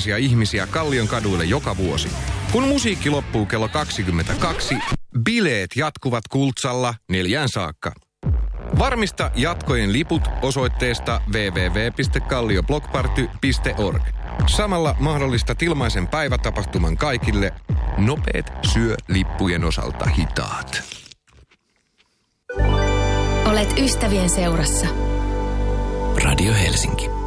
tuhansia ihmisiä Kallion kaduille joka vuosi. Kun musiikki loppuu kello 22, bileet jatkuvat Kultsalla neljään saakka. Varmista jatkojen liput osoitteesta www.kallioblockparty.org. Samalla mahdollista ilmaisen päivätapahtuman kaikille. Nopeet syö lippujen osalta hitaat. Olet ystävien seurassa. Radio Helsinki.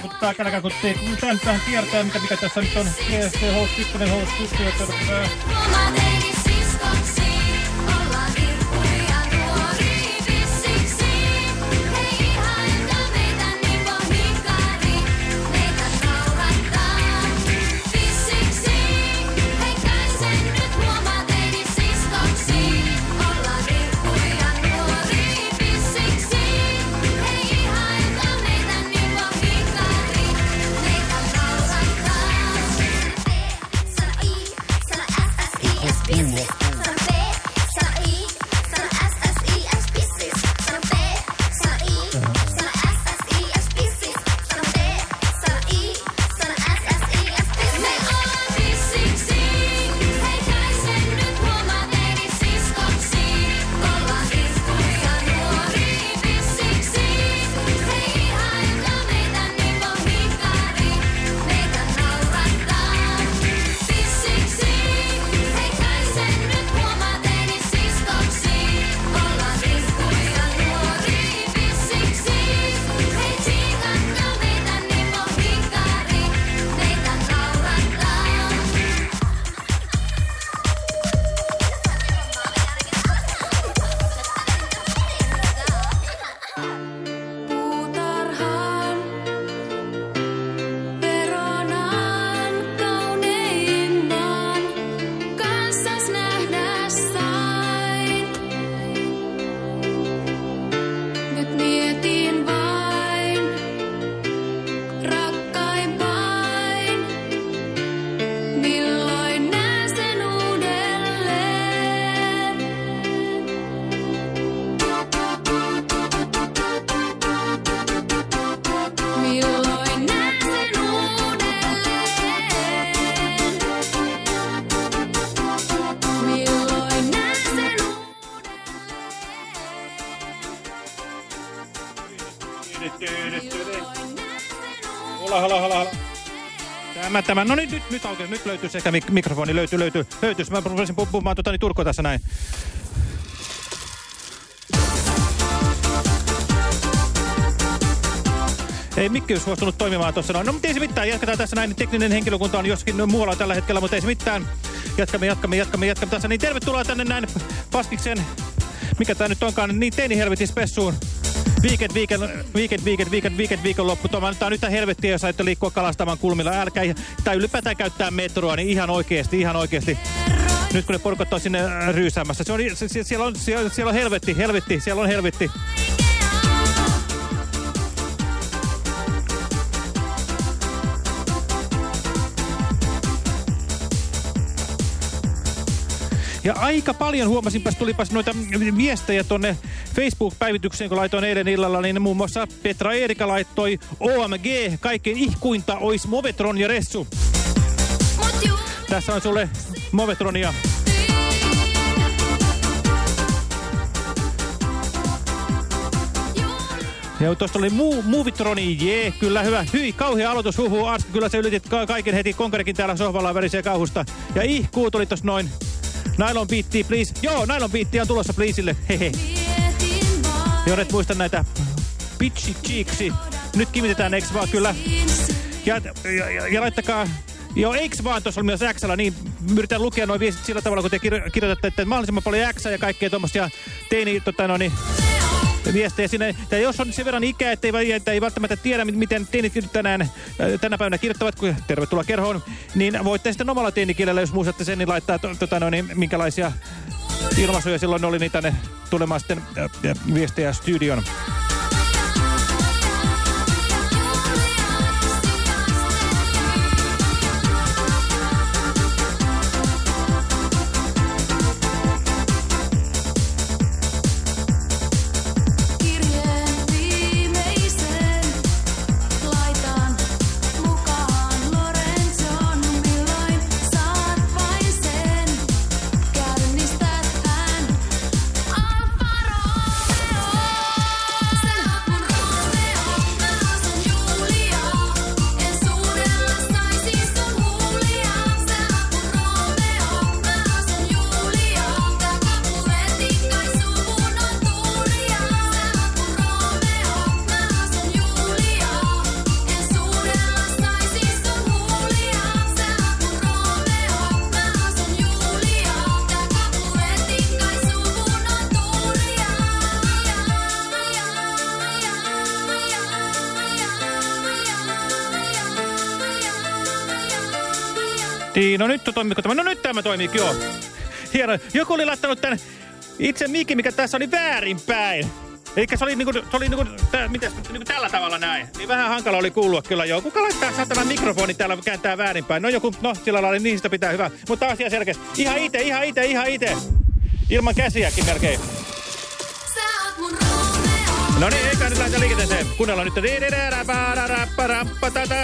Kälä, kälä, kälä, kuttaa, kälä, kuttaa. Kun tää nyt vähän kiertää, mitä, mikä tässä nyt on. Se host 1, host 1, Tämä, tämä, no niin, nyt, nyt aukesi, nyt löytyy sekä mik mikrofoni, löytyy, löytyy, löytyy. Mä rupesin pu- puhumaan tuota, niin Turkoa tässä näin. Ei mikki olisi suostunut toimimaan tuossa noin. No mutta ei se mitään, jatketaan tässä näin. Tekninen henkilökunta on joskin muualla tällä hetkellä, mutta ei se mitään. Jatkamme, jatkamme, jatkamme, jatkamme tässä. Niin tervetuloa tänne näin Paskiksen, mikä tää nyt onkaan, niin teinihelvetin spessuun. Weekend, weekend, weekend, weekend, weekend, weekend, viikonloppu. Tämä on nyt helvettiä, jos ajatte liikkua kalastamaan kulmilla. Älkää, tai ylipäätään käyttää metroa, niin ihan oikeesti, ihan oikeesti. Nyt kun ne porukat on sinne ryysäämässä. Se on, se, siellä, on, siellä, siellä on helvetti, helvetti, siellä on helvetti. Ja aika paljon huomasinpas, tulipas noita viestejä tonne Facebook-päivitykseen, kun laitoin eilen illalla, niin muun muassa Petra Eerika laittoi OMG, kaikkein ihkuinta ois Movetron ja Ressu. Tässä on sulle Movetronia. Ja tuosta oli mu Movitroni, jee, kyllä hyvä. Hyi, kauhea aloitus, huhu, Arski, kyllä se ylitit ka kaiken heti. Konkarikin täällä sohvalla värisee kauhusta. Ja ihkuu tuli tossa noin. Nylon beatti, please. Joo, nylon beatti on tulossa pleaseille. Hehe. Jos et muista näitä pitchy cheeksi. Nyt kimitetään, eiks vaan kyllä. Ja, ja, ja, ja laittakaa... Joo, eiks vaan tuossa oli myös x niin yritän lukea noin viestit sillä tavalla, kun te kirjo kirjoitatte, että mahdollisimman paljon X ja kaikkea tuommoisia teini, tota, no, niin, viestejä sinne. Ja jos on sen verran ikää, että ei, että ei välttämättä tiedä, miten teinit tänään, äh, tänä päivänä kirjoittavat, kun tervetuloa kerhoon, niin voitte sitten omalla teinikielellä, jos muistatte sen, niin laittaa, to, tota, no, niin, minkälaisia ilmaisuja silloin oli, niin tänne tulemaan sitten äh, äh, viestejä studion. Niin, no nyt toimiko tämä? No nyt tämä toimii, joo. Hieno. Joku oli laittanut tämän itse mikki, mikä tässä oli väärinpäin. Eikä se oli niinku, se oli niinku, tä, mitäs, niinku tällä tavalla näin. Niin vähän hankala oli kuulua kyllä joo. Kuka laittaa saatana mikrofoni täällä kääntää väärinpäin? No joku, no sillä lailla niin sitä pitää hyvä. Mutta asia selkeästi. Ihan itse, ihan itse, ihan itse. Ilman käsiäkin melkein. No niin, eikä nyt lähteä liikenteeseen. Kuunnellaan nyt.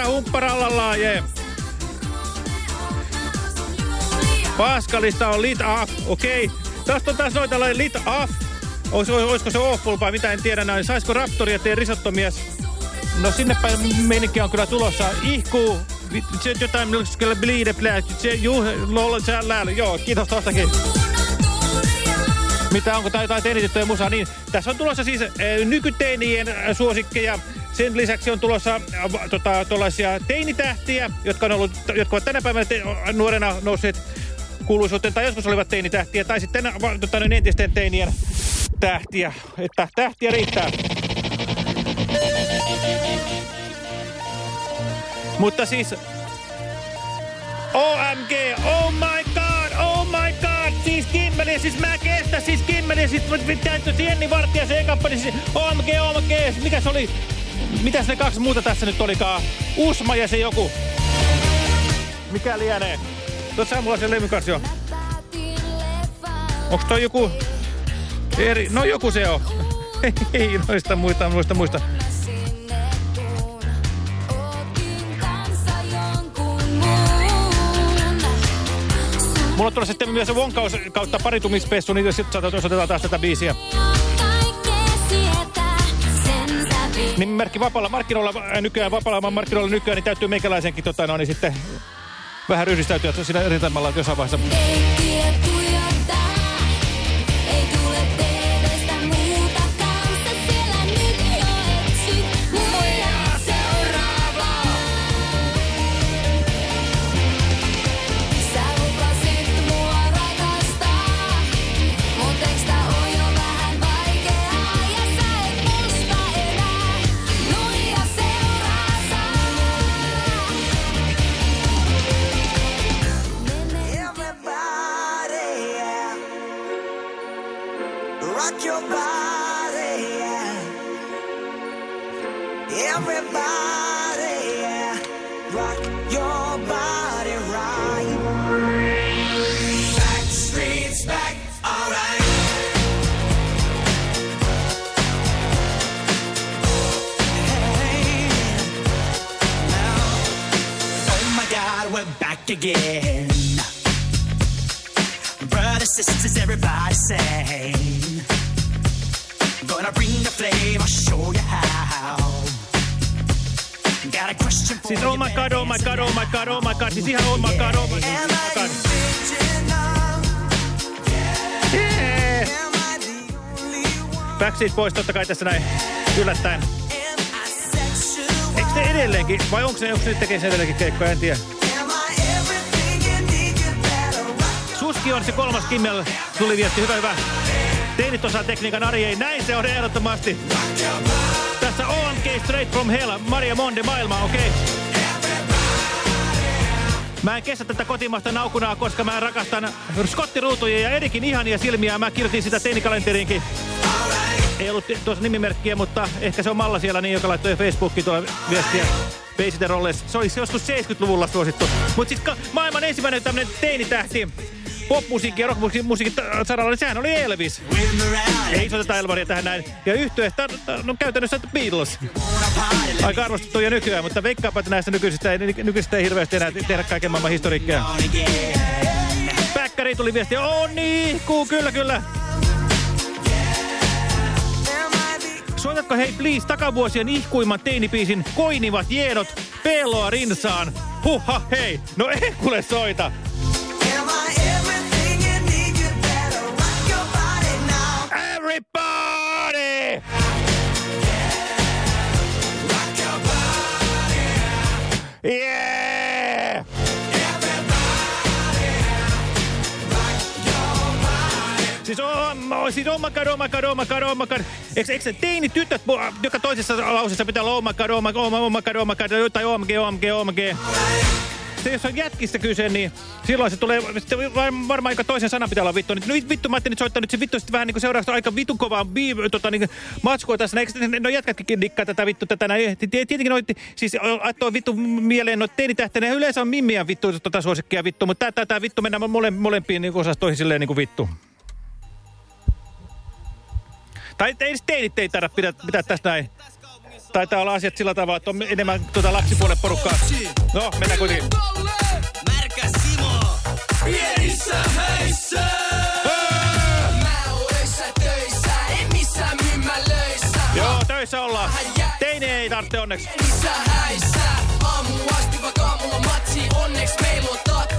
Humpparallalla, jee. Paskalista on lit off, okei. Okay. Tästä on taas noita lit off. Ois, olisiko se vai mitä en tiedä näin. Saisiko Raptoria tee risottomies? No sinne päin meininki on kyllä tulossa. Ihkuu. Jotain kyllä bleed. Se juu, lol. Joo, kiitos tostakin. Mitä onko tai jotain teinitettyjä musaa? Niin, tässä on tulossa siis äh, nykyteinien äh, suosikkeja. Sen lisäksi on tulossa äh, tota, teinitähtiä, jotka, on ollut, jotka ovat tänä päivänä te, nuorena nousseet kuuluisuuteen, tai joskus olivat teinitähtiä, tai sitten tota, niin entisten teinien tähtiä. Että tähtiä riittää. Mutta siis OMG, oh my god, oh my god, siis Kimmeli, siis mä kestä, siis Kimmeli, siis täytyy Jenni Vartija se ekappani, siis OMG, OMG, mikä se oli, mitäs ne kaksi muuta tässä nyt olikaan, Usma ja se joku, mikä lienee, levyn kanssa jo, onks toi joku, eri, no joku se on, ei noista muista, muista, muista. Mulla tulossa sitten myös se Wonkaus kautta paritumispessu, niin sitten osoitetaan taas tätä biisiä. Nimimerkki vapaalla markkinoilla nykyään, vapaalla markkinoilla nykyään, niin täytyy meikäläisenkin tota, no, niin sitten vähän ryhdistäytyä siinä rintamalla jossain vaiheessa. Again. Brothers, sisters, everybody say. Gonna bring the flame, I'll show you how. Got a question for Siis oh my god, oh my god, oh my god, oh my god. Siis ihan oh my god, oh my god. Oh my god. Yeah. Backstreet Boys totta kai tässä näin yllättäen. Eikö ne edelleenkin, vai onko ne, onko ne tekee sen edelleenkin keikkoja, en tiedä. Suski on se kolmas Kimmel, tuli viesti, hyvä hyvä. Teinit osaa tekniikan Ari ei, näin se on ehdottomasti. Tässä OMG Straight from Hell, Maria Monde maailma, okei. Okay. Mä en kestä tätä kotimaista naukunaa, koska mä rakastan skottiruutuja ja Erikin ihania silmiä. Mä kirjoitin sitä teinikalenteriinkin. Ei ollut tuossa nimimerkkiä, mutta ehkä se on Malla siellä, niin, joka laittoi Facebookiin tuolla viestiä. Se olisi joskus 70-luvulla suosittu. Mutta siis maailman ensimmäinen tämmönen teinitähti popmusiikki ja rockmusiikin ta- saralla, niin sehän oli Elvis. Ei soiteta Elvaria tähän näin. Ja yhtyeestä, no käytännössä Beatles. Aika arvostettuja nykyään, mutta veikkaapa, että näistä nykyisistä ei, nykyisistä ei hirveästi enää tehdä kaiken maailman historiikkia. On again. Päkkäri tuli viesti, oo niin, kuu, kyllä, kyllä. Soitatko hei please takavuosien ihkuimman teinipiisin Koinivat jeenot Pelloa rinsaan? Huhha hei, no ei kuule soita. everybody! Siis on, siis on makar, on makar, on makar, on makar. Eikö, eikö teini tytöt, joka toisessa lauseessa pitää olla on makar, on makar, on makar, on makar, tai omg, omg, omg. Sitten jos on jätkistä kyse, niin silloin se tulee, varmaan aika toisen sanan pitää olla vittu. Niin vittu, mä ajattelin, soittaa nyt se vittu sitten vähän niin kuin seuraavaksi aika vitun kovaa tota, niin, matskua tässä. Eikö no jätkätkin dikkaa tätä vittu tätä näin? Ti- Tietenkin noit, siis laittoi vittu mieleen teinitähtenä. ja Yleensä on mimmiä vittu tota suosikkia vittu, mutta tää, tää vittu mennään mole, molempiin niin osastoihin silleen niin kuin vittu. Tai ei teinit ei taida pitää, pitää tästä näin. Taitaa olla asiat sillä tavalla, että on enemmän tuota laksipuolen porukkaa. No, mennään kuitenkin. Märkä Simo. Pienissä häissä. Joo, töissä ollaan. Teini ei tarvitse onneksi. Pienissä häissä. Aamu asti vaikka aamulla matsi, onneks meillä on tatsi.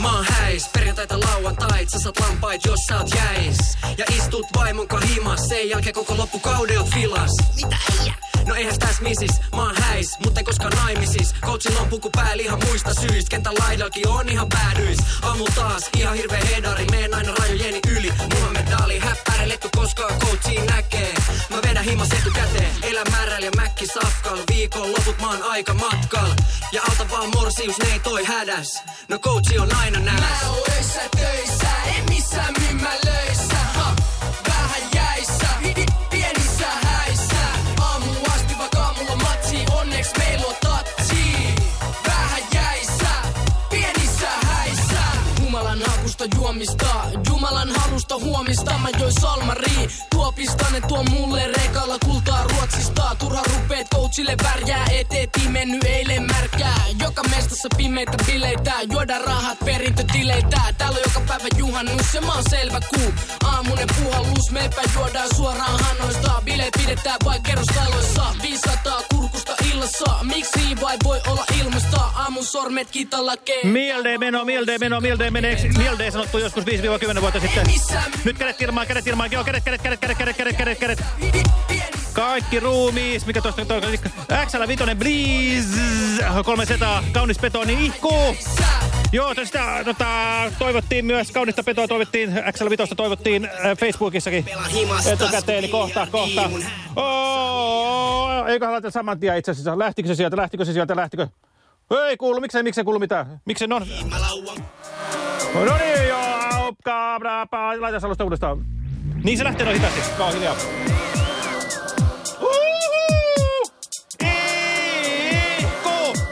Mä oon häis, perjantaita lauantait, sä saat lampait, jos sä oot jäis. Ja istut vaimon himas, sen jälkeen koko loppukauden oot filas. Mitä äijä? No eihän täs misis, mä oon häis, mutta en koskaan naimisis. Coachilla on puku päällä ihan muista syistä, kentän laidallakin on ihan päädyis. Aamu taas, ihan hirveä hedari, meen aina rajojeni yli. Muhammed Ali, häppäreletty koskaan coachiin näkee. Mä vedän himas etukäteen, elän määrällä ja mäkki safkal. Viikon loput mä oon aika matkal. Ja alta vaan morsius, ne ei toi hädäs. No coachi on aina näläs. Mä oon öissä töissä, en missään myymälöissä. Ha, vähän jäissä, pi- pienissä häissä. Aamu asti vaikka aamulla matsi, onneks meillä on tatsi. Vähän jäissä, pienissä häissä. Jumalan hakusta juomista, Jumalan halusta huomista. Mä join salmari, tuopista ne tuo mulle rekalla kultaa Ruotsista. Turha rupeet coachille värjää, eteet mennyt eilen märkää. Joka mestassa pimeitä bileitä, juoda rahat perintötileitä. Täällä on joka päivä juhannus, se mä oon selvä kuu. Aamunen puhallus, meipä juodaan suoraan hanoista. Bileet pidetään vai kerrostaloissa, 500 kurkusta illassa. Miksi vai voi olla ilmasta, aamun sormet kitalla kee. Mielde meno, mielde meno, mielde meneeksi. Mielde sanottu joskus 5-10 vuotta sitten. Nyt kädet ilmaan, kädet ilmaan. Joo, kädet, kädet, kädet, kädet, kädet, kädet, kädet, kädet. Kaikki ruumiis. Mikä tosta toi? XL Vitonen, Breeze. Kolme setaa, kaunis betoni, ihkuu. Joo, sitä tota, toivottiin myös, kaunista petoa toivottiin, XL Vitosta toivottiin äh, Facebookissakin etukäteen, eli kohta, kohta. Oh, eiköhän laita saman tien itse asiassa. Lähtikö se sieltä, lähtikö se sieltä, lähtikö? Ei kuulu, miksei, miksei kuulu mitään? Miksi no? No niin, kaapra, laita alusta uudestaan. Niin se lähtee noin hitaasti. Kaa hiljaa.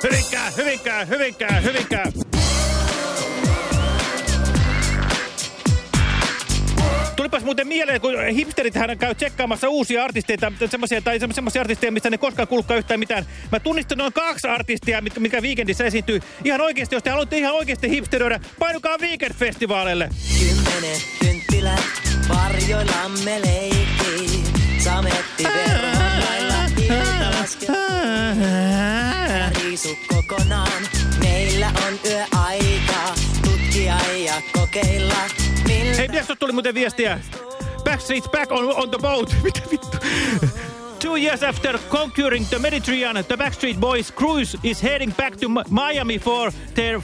Hyvinkää, hyvinkää, hyvinkää, hyvinkää. Tulipas muuten mieleen, kun hipsterit hän käy tsekkaamassa uusia artisteita, semmoisia, tai semmoisia artisteja, mistä ne koskaan kuulutkaan yhtään mitään. Mä tunnistan noin kaksi artistia, mitkä, mikä Weekendissä esiintyy. Ihan oikeasti, jos te haluatte ihan oikeasti hipsteröidä, painukaa Weekend-festivaaleille. Kymmenen. Sametti verran lailla ilta. Riisu kokonaan, meillä on yöaika. Tutkia ja kokeilla. Hei, mitäs tuli muuten viestiä? Backstreet's back on, on the boat. Mitä vittu? Two years after conquering the Mediterranean, the Backstreet Boys cruise is heading back to Mi- Miami for their uh,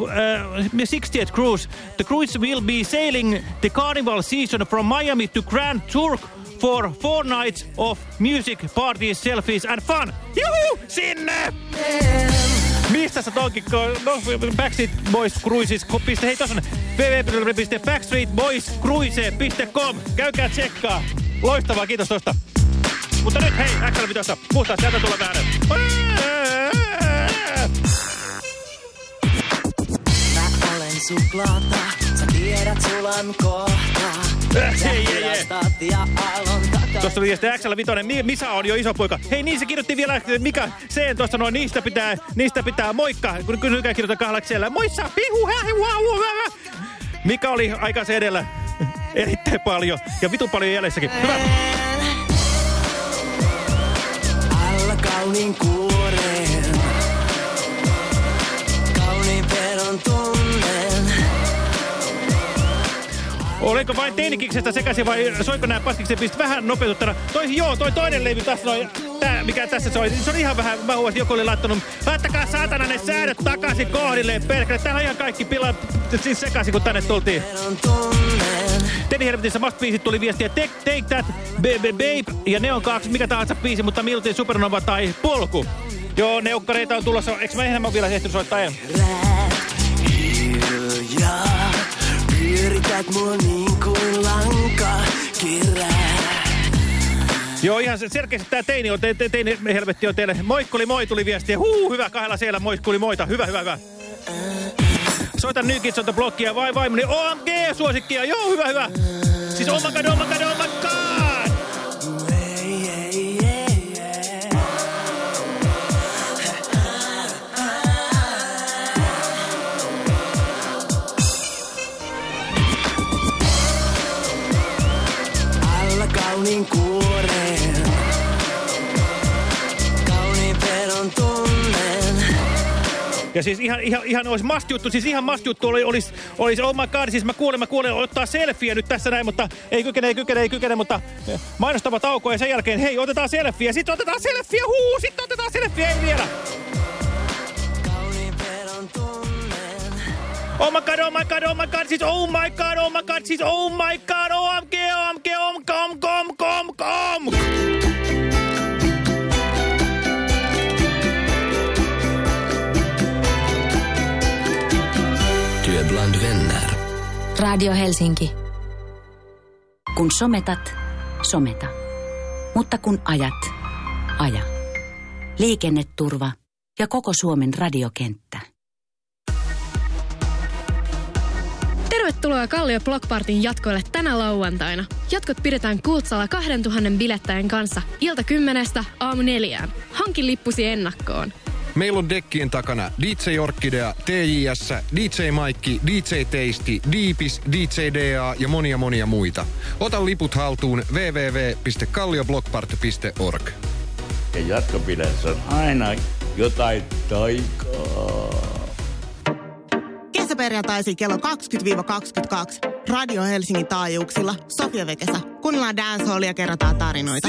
uh, 60th cruise. The cruise will be sailing the carnival season from Miami to Grand Turk for four nights of music, parties, selfies and fun. Juhu! Sinne! Mistä sä tonkin? No, Backstreet Boys Cruises. Hei, tossa on www.backstreetboyscruise.com. Käykää tsekkaa. Loistavaa, kiitos tosta. Mutta nyt hei, XL5. Puhtaa, sieltä tulee väärä. Suklaata, sä tiedät sulan kohta. Ja aallon. Tuossa oli sitten XL5. Mi Misa on jo iso poika. Hei, niin se kirjoitti vielä, Mika C tuossa noin, niistä pitää, niistä pitää moikka. Kun kysykää kirjoita kahdeksi siellä. Moissa, pihu, wow. Mika oli aikansa edellä erittäin paljon ja vitu paljon jäljessäkin. Hyvä. Alla kauniin kuoreen. Oliko vain teinikiksestä sekaisin vai soiko nämä paskiksen pist vähän nopeututtuna? Toi, joo, toi toinen levy tässä noin, tää, mikä tässä soi, se on ihan vähän, mä huomasin, joku oli laittanut, laittakaa saatana ne säädöt takaisin kohdilleen perkele. Täällä on ihan kaikki pila, siis sekaisin kun tänne tultiin. Teni Helvetissä Must biisit tuli viestiä Take, take That, Baby Babe ja ne on kaksi, mikä tahansa biisi, mutta miltei Supernova tai Polku. Joo, neukkareita on tulossa. Eikö mä enemmän vielä ehtinyt soittaa en? Pyörität mua niin kuin lanka kirää. Joo, ihan se- selkeästi tää teini on, te, te, teini helvetti on teille. Moikkuli moi tuli viestiä. Huu, hyvä, kahdella siellä moikkuli moita. Hyvä, hyvä, hyvä. Soita New Kids on the vai vaimoni OMG-suosikkia. Joo, hyvä, hyvä. Siis oh my god. Kauniin kuoreen. Kauniin tunnen. Ja siis ihan, ihan, ihan olisi must-juttu, siis ihan must-juttu oli, olisi, olisi, oh my god, siis mä kuulen, mä kuulen, ottaa selfieä nyt tässä näin, mutta ei kykene, ei kykene, ei kykene, mutta mainostava tauko ja sen jälkeen, hei, otetaan selfieä, sitten otetaan selfieä, huu, sitten otetaan selfieä, ei vielä. Oh my god, oh my god, oh my god, siis oh my god, oh my god, siis oh my god, OMG, OMG, OMG, OMG, OMG, OMG. Työ bland vänner. Radio Helsinki. Kun sometat, someta. Mutta kun ajat, aja. Liikenneturva ja koko Suomen radiokenttä. Tervetuloa Kallio Blockpartin jatkoille tänä lauantaina. Jatkot pidetään Kultsalla 2000 bilettäjän kanssa ilta kymmenestä aamu neljään. Hankin lippusi ennakkoon. Meillä on dekkien takana DJ Orkidea, TJS, DJ Maikki, DJ Teisti, Deepis, DJ DA ja monia monia muita. Ota liput haltuun www.kallioblockpart.org. Ja jatkopidessä on aina jotain taikaa. Kesäperjantaisin kello 20-22 Radio Helsingin taajuuksilla Sofia Vekesä. Kuunnellaan dancehallia ja kerrotaan tarinoita.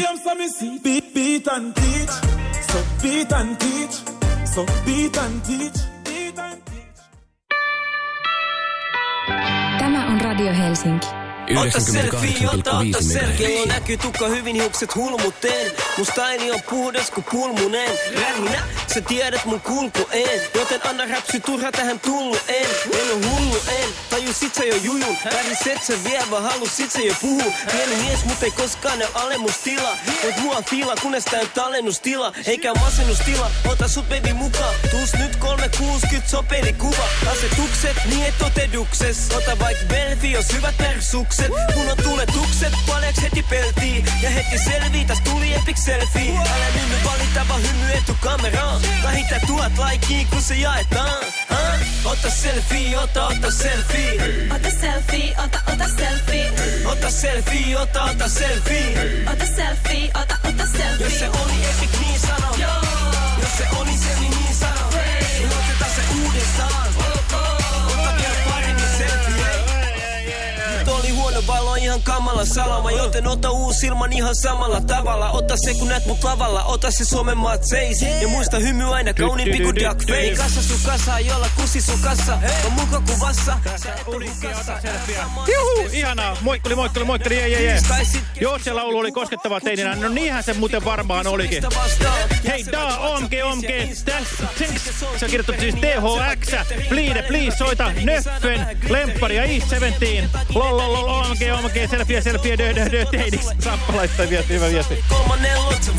Tämä on Radio Helsinki. Ota selfie, ota, ota 98,5 selfie. Kello näkyy tukka hyvin hiukset hulmuteen. Musta äini on puhdas kuin pulmunen. Rähinä, sä tiedät mun kulku en. Joten anna räpsy turha tähän tullu en. En oo hullu en. Tajusit sä jo jujun. Väriset sä vie, vaan halusit sä jo puhu. Pieni mies, mut ei koskaan ole alemmustila. Mut mua fiila, kunnes tää on tallennustila. Eikä masennustila, ota sut baby mukaan. Tuus nyt 360 sopeli kuva. Asetukset, niin et totedukses. Ota vaik belfi, jos hyvät persukset. Kun on tuletukset, paljaks heti peltii. Ja heti selvii, täs tuli epic selfie. Älä nyt valita, vaan hymy etukameraan. Vähintään tuhat laikia, kun se jaetaan. Ah? Ota selfie, ota, ota selfie. Ota selfie, ota, ota selfie. Ota selfie, ota, ota selfie. Ota selfie, ota, ota selfie. Jos se oli epic, niin sano. Jos se oli se, niin niin sano. Niin otetaan se uudestaan. Ihan kamala salama Joten ota uusi ilman ihan samalla tavalla Ota se kun näet mut lavalla Ota se Suomen maat seis Ja muista hymy aina kauniimpi kuin duck face Kassa sun kassa, jolla kusi sun kassa On muka kuvassa Sä et oo hukassa Juhu, ihanaa. Moikkeli, moikkeli, moikkeli, jee, jee, jee. Joo, se laulu oli koskettava teininä. No niinhän se muuten varmaan olikin. Hei, da, omke, omke. Tässä, se on kirjoittu siis THX. Please, please, soita Nöffen, Lemppari ja E17. Lol, lol, lol, omke, omke, selfie, selfie, dö, dö, dö, teiniksi. Sappa laittaa viesti, hyvä viesti.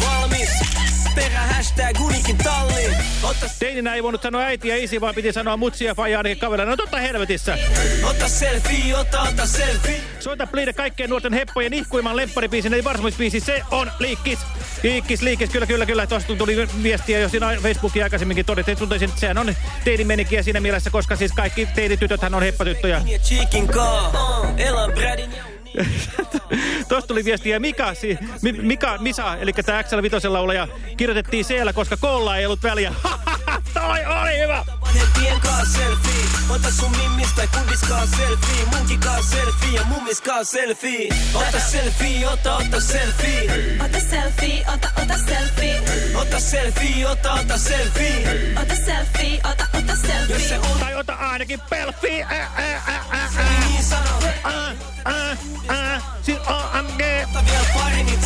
Valmis Perä hashtag unikin talli Ota, Teininä ei voinut sanoa äiti ja isi, vaan piti sanoa mutsi ja faija ainakin kaverilla. No totta helvetissä. ota selfie, ota, ota selfie Soita Please kaikkien nuorten heppojen ihkuiman lempparibiisin, eli varsinaispiisi, se on liikkis. Liikkis, liikkis, kyllä, kyllä, kyllä. Tuosta tuli viestiä, jos siinä Facebookin aikaisemminkin todettiin, että tuntuisin, että sehän on teinimenikkiä siinä mielessä, koska siis kaikki teinitytöthän on heppatyttöjä. Elan Bradin ja Tuosta tuli viestiä Mika, si, Mi, Mika Misa, eli tämä XL Vitosen laulaja, kirjoitettiin siellä, koska koolla ei ollut väliä. Toi oli hyvä! Vanhempien kaa selfie. Ota sun mimmis tai kundis kaa selfie. Munkin kaa selfie ja mummis kaa selfie. Ota selfie, ota, ota selfie. Ota selfie, ota, ota selfie. Ota selfie, ota, ota selfie. Ota selfie, ota, ota Jos selfie. se on Tai ota ainakin pelfi. Ä, ä, ä, ä, se, niin ä, ä, ä, siis OMG. Ota vielä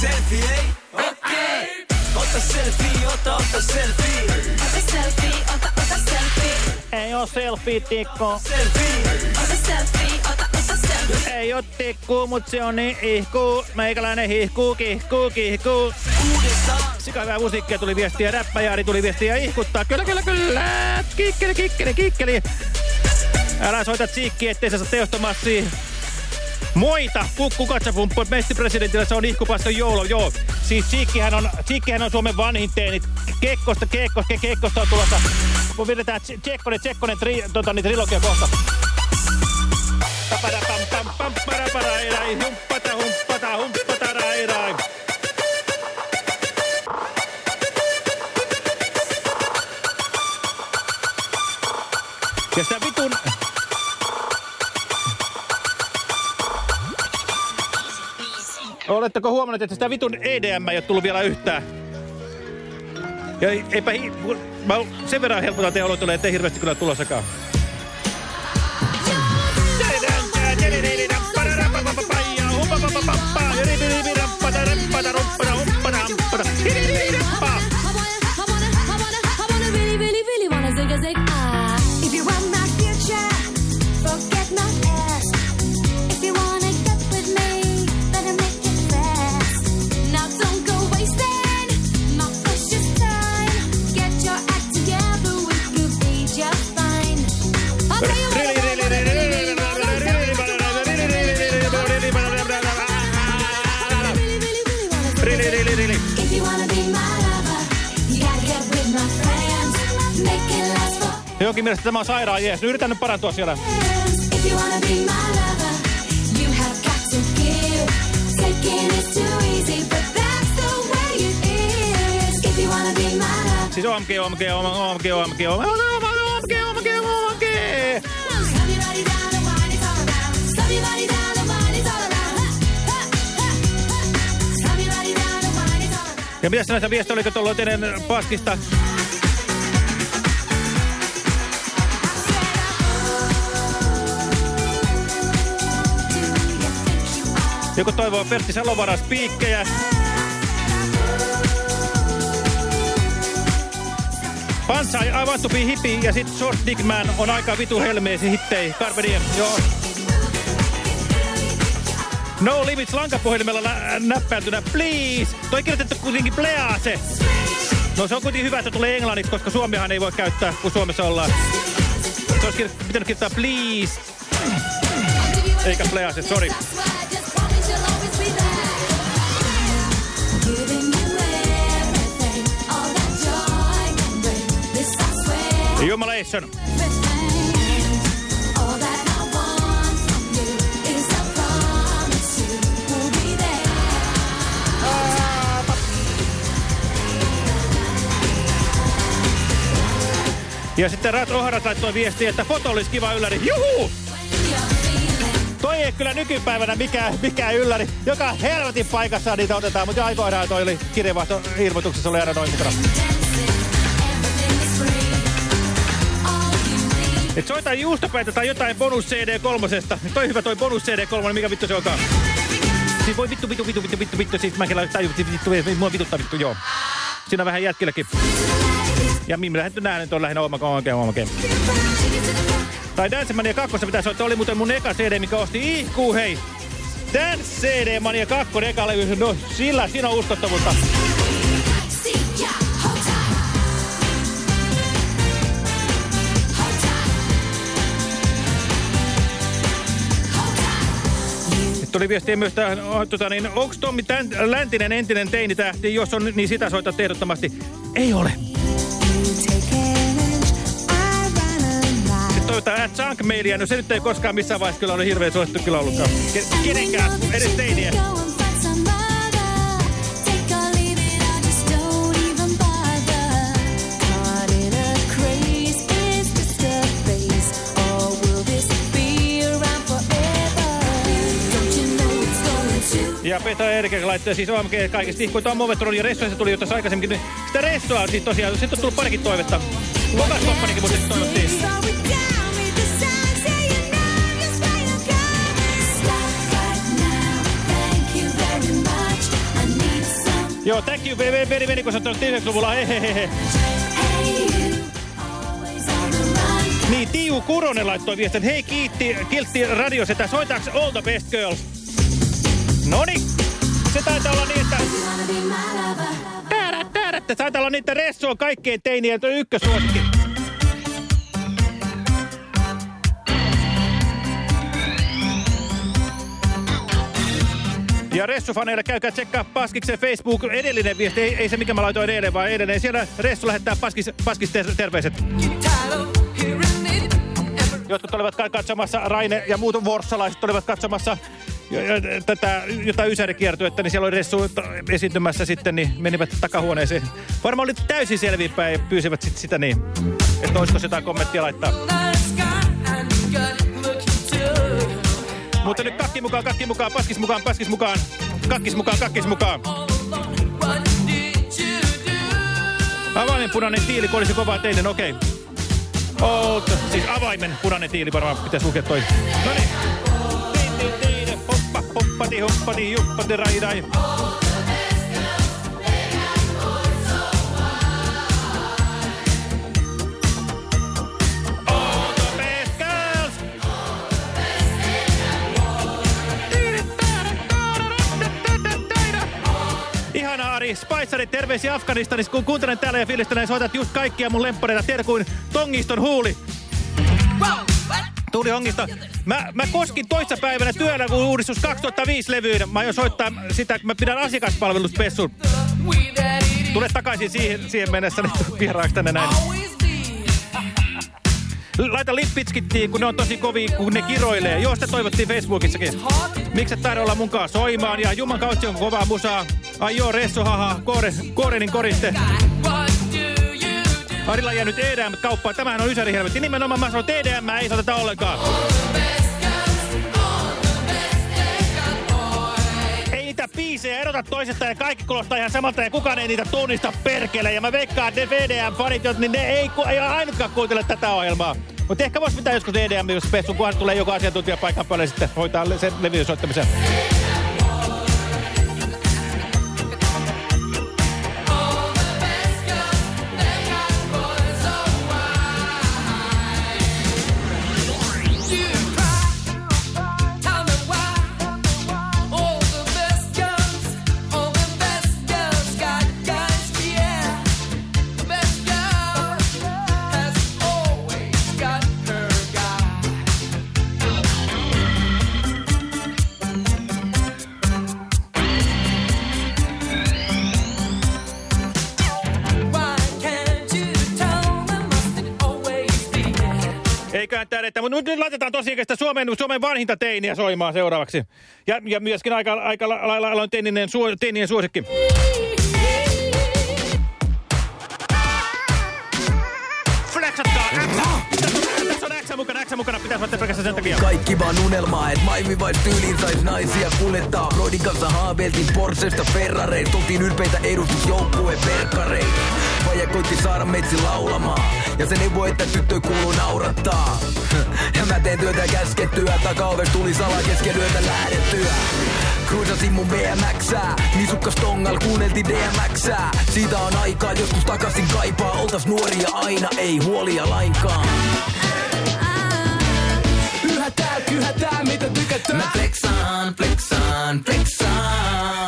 selfie, ei? Okei Ota selfie, ota, ota selfie Ota selfie, ota, ota selfie. Ei oo. Selfie Ota selfie, ota, ota selfie. Ei oo tikku, mut se on niin ihku. Meikäläinen hihkuu, kihkuu, kihkuu. uudestaan Sika hyvää musiikkia tuli viestiä, räppäjaari tuli viestiä ihkuttaa. Kyllä, kyllä, kyllä. Kikkeli, kikkeli, kikkeli. Älä soita tsiikki, ettei sä saa teostomassia. Moita, kukku katsapumppu, mestipresidentillä se on ihkupaska joulu, joo. Siis Tsiikkihän on, Tsiikkihän on Suomen vanhin teenit. Kekkosta, Kekkosta, Kekkosta on tulossa. Kun vedetään Tse- Tsekkonen, Tsekkonen, tri, tota, niin trilogia kohta. Papada, erai, humppata, humppata, humppata, rai, rai. Ja sitä vitun... Oletteko huomannut, että sitä vitun EDM ei ole tullut vielä yhtään? Ja eipä... hi- Mä sen verran helpotan te olotulle, ettei hirveästi kyllä tulossakaan. Jonkin mielestä tämä on sairaan jees. Yritän nyt parantua siellä. If you wanna be my lover, you have got to give. Taking is too easy, but that's Joku toivoo Pertti Salovaran spiikkejä. Pansa I want to be hippie ja sit Short Dick Man on aika vitu helmeesi hittei. Carpe diem, joo. No Limits lankapuhelimella nä näppäytynä, please. Toi kirjoitettu kuitenkin please. No se on kuitenkin hyvä, että tulee englanniksi, koska suomihan ei voi käyttää, kun Suomessa ollaan. Se olisi pitänyt kirjoittaa please. Eikä please, sorry. Jumalation. Ja sitten Rat Oharat laittoi viestiä, että foto olisi kiva ylläri. Juhu! Toi ei kyllä nykypäivänä mikään, mikään ylläri. Joka helvetin paikassa niitä otetaan, mutta aikoinaan toi oli kirjeenvaihto-ilmoituksessa oli aina noin mukana. Et soita juustopäitä tai jotain bonus CD kolmosesta. Toi hyvä toi bonus CD kolmonen, mikä vittu se onkaan. Siis voi vittu, vittu, vittu, vittu, vittu, vittu, siis mä kyllä taju, vittu, vittu, mua vituttaa vittu, joo. Siinä on vähän jätkilläkin. Ja Mimmi lähdetty nähnyt, että on lähinnä oma oikein, oma oikein. Tai Dance Mania 2 pitäisi olla, oli muuten mun eka CD, mikä osti ihkuu, hei. Dance CD Mania 2 eka levy, no sillä, siinä on uskottavuutta. Tuli viestiä myös, että tota, niin, onko Tommi tämän, läntinen entinen teinitähti, jos on, niin sitä soita ehdottomasti. Ei ole. Sitten toivotaan at Junk Mailia, no se nyt ei koskaan missään vaiheessa kyllä ole hirveän suosittu kyllä ollutkaan. Ke kenenkään, edes teiniä. Ja Petra Erke laittoi siis OMG kaikista ihkuita on Movetron ja Ressoissa tuli jo tuossa aikaisemminkin. niin Sitä Ressoa on siis tosiaan, sitten on tullut parikin toivetta. Lokas Komppanikin muuten toivottiin. Joo, thank you, very, very, very, kun sä oot 90-luvulla, hehehehe. Niin, Tiu Kuronen laittoi viestin, hei kiitti, kiltti radiosetä, soitaaks All the Best Girls? Noni, se taitaa olla niin, että... Täädä, että taitaa olla niin, että Ressu on kaikkien teinien ykkösuosikki. Ja Ressu-faneille käykää tsekkaa Paskiksen Facebook. Edellinen viesti, ei, ei se mikä mä laitoin eilen, vaan edellinen. Siellä Ressu lähettää Paskis, Paskis ter terveiset. Jotkut olivat katsomassa, Raine ja muut vorsalaiset olivat katsomassa tätä jotain ysärikiertuetta, niin siellä oli Ressu esiintymässä sitten, niin menivät takahuoneeseen. Varmaan oli täysin selviinpäin ja pyysivät sit sitä niin, että olisiko jotain kommenttia laittaa. Mutta nyt kakki mukaan, kakki mukaan, paskis mukaan, paskis mukaan, kakkis mukaan, kakkis mukaan. Avaimen punainen tiili, kun olisi kovaa teidän, okei. Okay. Oh, siis avaimen punainen tiili varmaan pitäisi lukea toi. No niin. Hoppa, hoppati, hoppati, juppati, rai, rai. Ihana Ari, Spicerit, terveisiä Afganistanissa, kun kuuntelen täällä ja fiilistelen, soitat just kaikkia mun lemppareita, terkuin Tongiston huuli. Tuli ongista. Mä, mä koskin toissa päivänä työllä, kun uudistus 2005 levyyn. Mä aion soittaa sitä, mä pidän asiakaspalveluspessun. Tule takaisin siihen, siihen mennessä, niin tänne näin. Laita lippitskittiin, kun ne on tosi kovia, kun ne kiroilee. Joo, sitä toivottiin Facebookissakin. Miksi et olla munkaan soimaan? Ja Juman kausi on kovaa musaa. Ai joo, Ressu, haha, Koore, Koorenin koriste. Arilla jäänyt EDM kauppaan. Tämähän on Ysäri helvetti. Nimenomaan mä sanon, että EDM ei saateta ollenkaan. Ei niitä biisejä erota toisesta ja kaikki kuulostaa ihan samalta ja kukaan ei niitä tunnista perkele. Ja mä veikkaan, että ne VDM-fanit, niin ne ei, ei ainutkaan kuuntele tätä ohjelmaa. Mutta ehkä voisi pitää joskus EDM-spessun, kunhan tulee joku asiantuntija paikan päälle sitten hoitaa sen levyn soittamisen. Sitä Suomen, Suomen vanhinta teiniä soimaan seuraavaksi. Ja, ja myöskin aika, aika lailla la, la, teininen, suo, teinien suosikki. Kaikki vaan unelmaa, et Maimi vai tyyliin sais naisia kuljettaa. Broidin kanssa haaveiltiin Porschesta Ferrareista. Oltiin ylpeitä edustusjoukkueen perkkareita. Vaija koitti saada meitsi laulamaan. Ja se neuvoi, että tyttö kuuluu naurattaa. Ja mä teen työtä käskettyä. Takaoves tuli salaa kesken yötä lähdettyä. Cruisasin mun BMXää, nisukkas tongal kuunneltiin DMXää. Siitä on aikaa, joskus takaisin kaipaa, oltas nuoria aina, ei huolia lainkaan. Yhä tää, kyhä tää, mitä tykätään. Mä flexaan, flexaan, flexaan.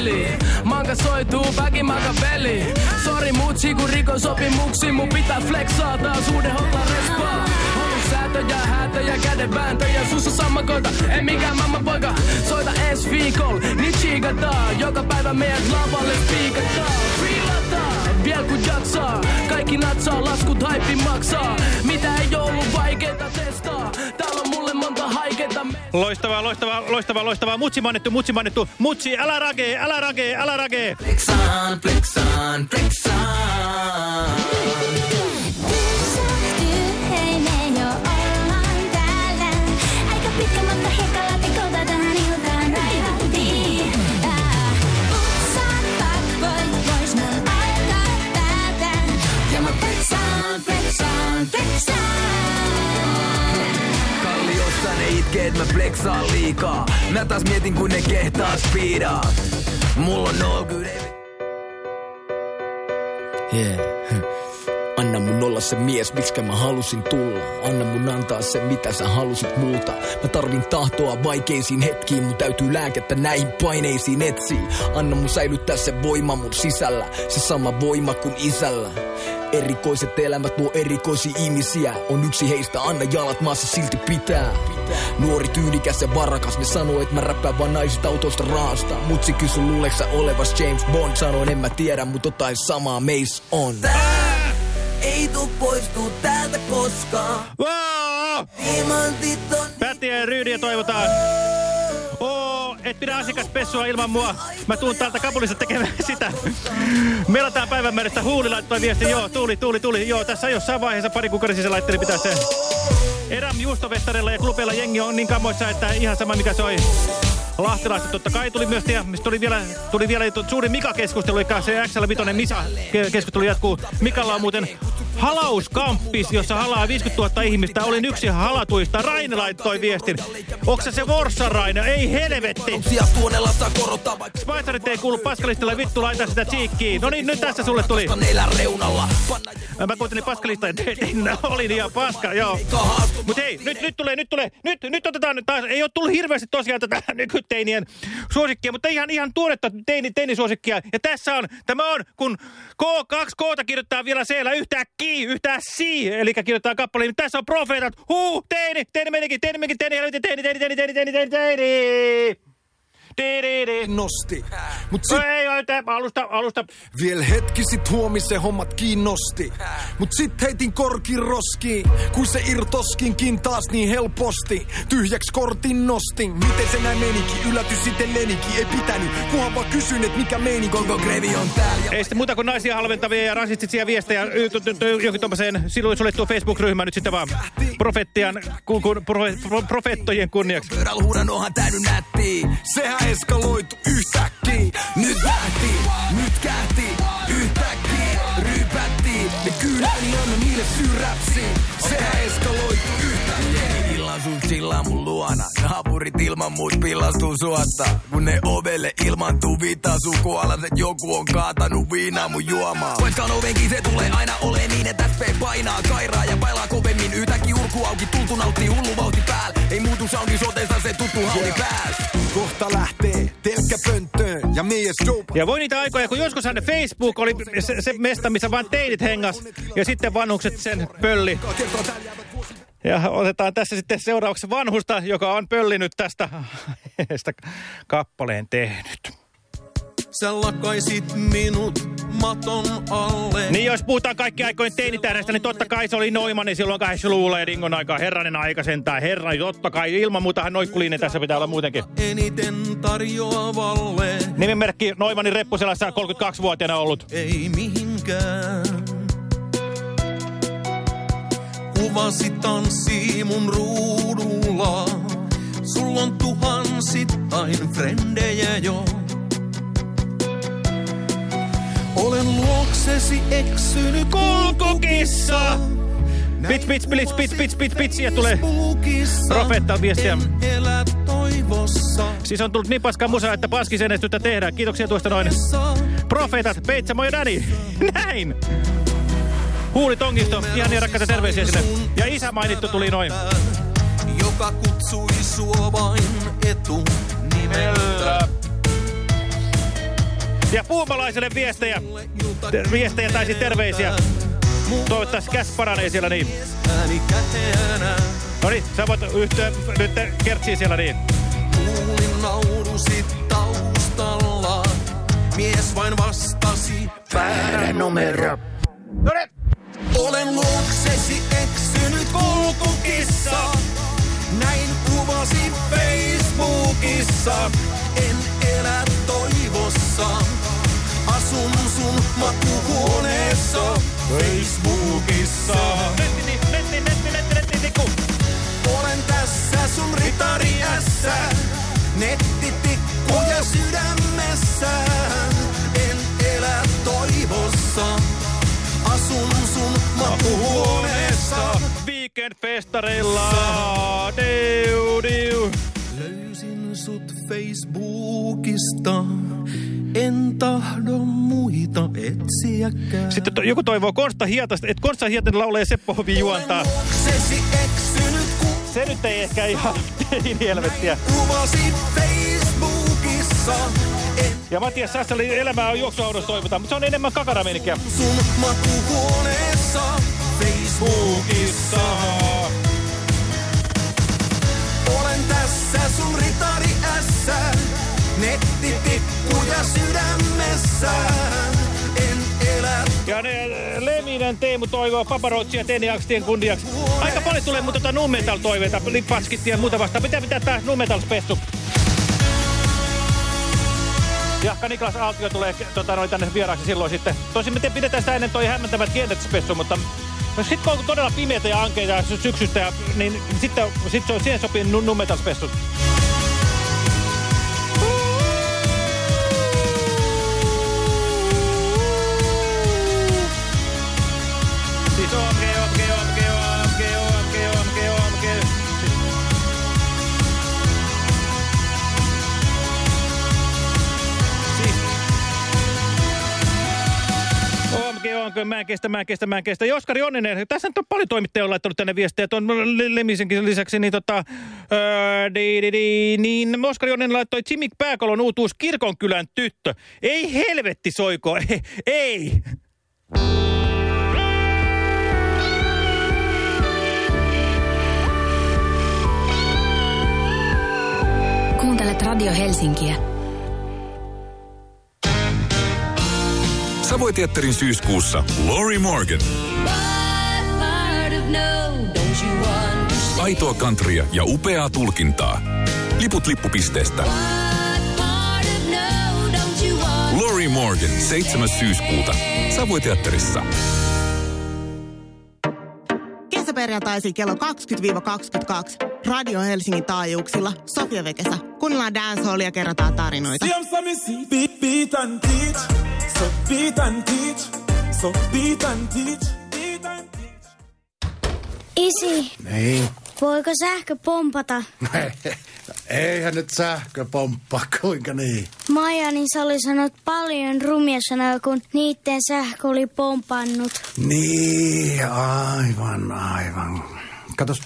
Pala peliä. Manka soituu väkimanka veli. Sori mutsi kun rikon sopimuksi. Mun pitää flexaa taas uuden holla respaa. Säätöjä, häätöjä, kädenvääntöjä. Sussa sammakoita, ei mikään mamma poika. Soita ensi viikol, niin chiikataan. Joka päivä meidät lavalle spiikataan. Freelataan, viel kun jaksaa. Kaikki natsaa, laskut haippi maksaa. Mitä ei ollut vaikeeta testaa. Täällä on mulle monta haikeeta Loistavaa, loistavaa, loistavaa, loistavaa. Mutsi mainittu, mutsi mainittu. Mutsi, älä rage, älä rage, älä rage. Flexaan, flexaan, flexaan. Flexaan. Kalliossa ne itkee, et mä flexaan liikaa. Mä taas mietin, kun ne kehtaa speedaa. Mulla on nol kyllä. Yeah. Anna mun olla se mies, miksikä mä halusin tulla. Anna mun antaa se, mitä sä halusit multa. Mä tarvin tahtoa vaikeisiin hetkiin, mun täytyy lääkettä näihin paineisiin etsiä. Anna mun säilyttää se voima mun sisällä, se sama voima kuin isällä. Erikoiset elämät luo erikoisia ihmisiä. On yksi heistä, anna jalat maassa silti pitää. Nuori tyylikäs ja varakas, ne sanoo, että mä räppään vaan naisista autosta raasta. Mutsi kysy luuleeks sä olevas James Bond, sanoin en mä tiedä, mut jotain samaa meis on. Ei tuu poistuu täältä koskaan. Wow! Diamantit on... Pättiä ja Ryydiä toivotaan. Oo, et pidä asiakaspessua ilman mua. Mä tuun täältä Kabulista tekemään sitä. Meillä on tää päivämäärästä huuli laittoi viesti. Joo, tuli, tuli, tuli. Joo, tässä jossain vaiheessa pari kuukauden sisällä laitteli pitää se. Eräm juustovestarilla ja klubeilla jengi on niin kamoissa, että ihan sama mikä soi. Lahtelasta totta kai tuli myös, ja tuli vielä, tuli vielä suuri Mika-keskustelu, eli se XL5 Misa-keskustelu jatkuu. Mikalla on muuten halauskamppis, jossa halaa 50 000 ihmistä. Olin yksi halatuista. Raine laittoi viestin. Onko se Vorsa Raine? Ei helvetti! Spicerit ei kuulu paskalistalla, vittu laita sitä cheekkiin. No niin, nyt tässä sulle tuli. Mä kuuntelin paskalista ja olin ihan paska, joo. Mut hei, nyt, nyt tulee, nyt tulee, nyt, nyt otetaan nyt taas, ei ole tullut hirveästi tosiaan tätä teinien suosikkia, mutta ihan, ihan tuoretta teini, teinisuosikkia. Ja tässä on, tämä on, kun K2 k kirjoittaa vielä siellä yhtä ki, yhtä si, eli kirjoittaa kappaleen. Niin tässä on profeetat, huu, teini, teini menikin, teini menikin, teini, teini, teini, teini, teini, teini, teini, teini, teini. teini. Nosti. Mut sit... Ei, ei, alusta, alusta. Vielä hetki sit huomisen hommat kiinnosti. Mut sit heitin korkin roskiin, kun se irtoskinkin taas niin helposti. Tyhjäks kortin nostin, miten se näin menikin, yllätys sitten lenikin, ei pitänyt. Kunhan vaan kysyn, et mikä meini koko grevi on täällä. Ei sitten muuta kuin naisia halventavia ja rasistisia viestejä johonkin tuommoiseen silloin suljettuun Facebook-ryhmään nyt sitten vaan profettian, kun, kun, profe, pro, profettojen kunniaksi. Pöydällä huudan onhan tää nyt nätti. Sehän eskaloitu yhtäkkiä. Nyt lähti, nyt kähti, yhtäkkiä ryypättiin. Ne kyynäni on niille syräpsi. Sehän eskaloitu. Illan mun luona. Naapurit ilman muut pillastuu suotta. Kun ne ovelle ilmantuu viittaa sukualaset. Joku on kaatanut viinaa mun juomaa. Vaikka ovenkin se tulee aina ole niin, että SP painaa kairaa ja bailaa kovemmin. Yhtäkkiä urku auki, tultu nauttii hullu vauhti päällä. Ei muutu soundi soteesta se tuttu hauli pääs. Kohta lähtee telkkä pönttöön ja me is dope. Ja voi niitä aikoja, kun joskushan Facebook oli se, se mesta, missä vaan teinit hengas ja sitten vanhukset sen pölli. Ja otetaan tässä sitten seuraavaksi vanhusta, joka on pöllinyt tästä kappaleen tehnyt. Sä lakaisit minut maton alle. Niin jos puhutaan kaikki aikojen teinitäänestä, niin totta kai se oli Noimanin silloin 80-luvulla ja Dingon aikaa. Herranen aika sentään. Herra, totta kai. Ilman muutahan noikkuliinen tässä pitää olla muutenkin. Eniten tarjoavalle. Nimimerkki Noimanin reppuselässä 32-vuotiaana ollut. Ei mihinkään. Kuvasi tanssii mun ruudulla. Sulla on tuhansittain frendejä jo. Olen luoksesi eksynyt kulkukissa. Pits, pits, pits, pits, pits, pits, pits, ja tulee profeetta viestiä. Siis on tullut niin paskaa musaa, että paskisenestystä tehdään. Kiitoksia tuosta noin. Profeetat, Peitsamo ja Dani. Näin. Huuli Tongisto, ihan niin rakkaita terveisiä sinne. Ja isä mainittu tuli noin. Joka kutsui sua vain etunimellä. Ja puumalaiselle viestejä. Te- viestejä tai sitten terveisiä. Toivottavasti käs paranee siellä niin. No niin, sä voit yhtyä nyt kertsiä siellä niin. Kuulin naurusit taustalla. Mies vain vastasi väärä numero. No niin. Olen luoksesi eksynyt kulkukissa. Näin kuvasi Facebookissa. En elä toivossa. Asun sun makuhuoneessa Facebookissa. Netti, netti, netti, netti, netti, tikku. Olen tässä sun ritari ässä. Nettitikkuja sydämessään. Asun sun makuhuoneessa. Weekend-festareilla. Diu, diu. Löysin sut Facebookista. En tahdo muita etsiäkään. Sitten to, joku toivoo Konsta Hietasta, että Konsta Hietanen laulee Seppo Hovi juontaa. Eksynyt Se nyt ei ehkä ihan niin helvettiä. kuvasi Facebookissa. Ja Matias Sassali elämää on juoksuaudossa toivotaan, mutta se on enemmän kakarameininkiä. sun makuhuoneessa Facebookissa. Olen tässä sun ritari ässä. Nettitikkuja. En elä Ja ne, Leminen Teemu toivoo paparootsia Teniakstien kundiaksi. Aika paljon tulee mutta tota nummetal toiveita, lippaskittia ja muuta vastaan. Pitää pitää tää nummetal spessu. Jahka Niklas Aaltio tulee tota, noin tänne vieraaksi silloin sitten. Tosin me pidetään sitä ennen toi hämmentävät kentät spessu, mutta no sit kun on todella pimeitä ja ankeita sy- syksystä, niin sitten sit siihen sopii nu nummetal OMG, mä en kestä, mä en kestä, mä en kestä. Ja Oskari Onninen, tässä on paljon toimittajia on laittanut tänne viestejä, tuon Lemisenkin lisäksi, niin tota, öö, di, di, di, niin Oskari Onninen laittoi Jimmy Pääkolon uutuus Kirkonkylän tyttö. Ei helvetti soiko, ei, ei. Kuuntelet Radio Helsinkiä. Savoiteatterin syyskuussa Lori Morgan. Aitoa countrya ja upeaa tulkintaa. Liput lippupisteestä. Lori Morgan, 7. syyskuuta. Savoiteatterissa. Kesäperjantaisin kello 20-22 Radio Helsingin taajuuksilla Sofia Vekesä. Kuunnellaan dancehallia ja kerrotaan tarinoita. See, I'm some see, beat, beat and teach. So beat and teach. So beat and teach. Beat and Isi, Niin. voiko sähkö pompata? Eihän nyt sähkö pomppaa, kuinka niin? Maija, niin oli sanonut paljon rumia sanoja, kun niitten sähkö oli pompannut. Niin, aivan, aivan. Katos,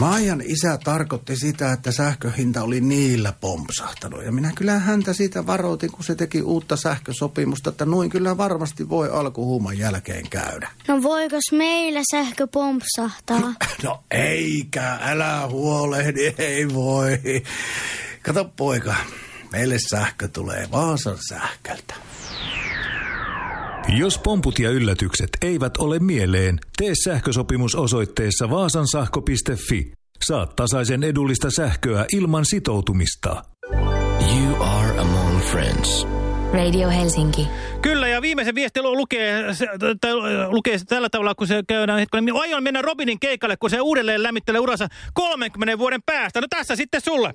Maijan isä tarkoitti sitä, että sähköhinta oli niillä pompsahtanut. Ja minä kyllä häntä siitä varoitin, kun se teki uutta sähkösopimusta, että noin kyllä varmasti voi alkuhuuman jälkeen käydä. No voikos meillä sähkö pompsahtaa? No eikä, älä huolehdi, ei voi. Kato poika, meille sähkö tulee Vaasan sähköltä. Jos pomput ja yllätykset eivät ole mieleen, tee sähkösopimus osoitteessa vaasansahko.fi. Saat tasaisen edullista sähköä ilman sitoutumista. You are among friends. Radio Helsinki. Kyllä, ja viimeisen viesti lu- lukee, se, lukee se tällä tavalla, kun se käydään hetkellä. Minä aion mennä Robinin keikalle, kun se uudelleen lämmittelee uransa 30 vuoden päästä. No tässä sitten sulle.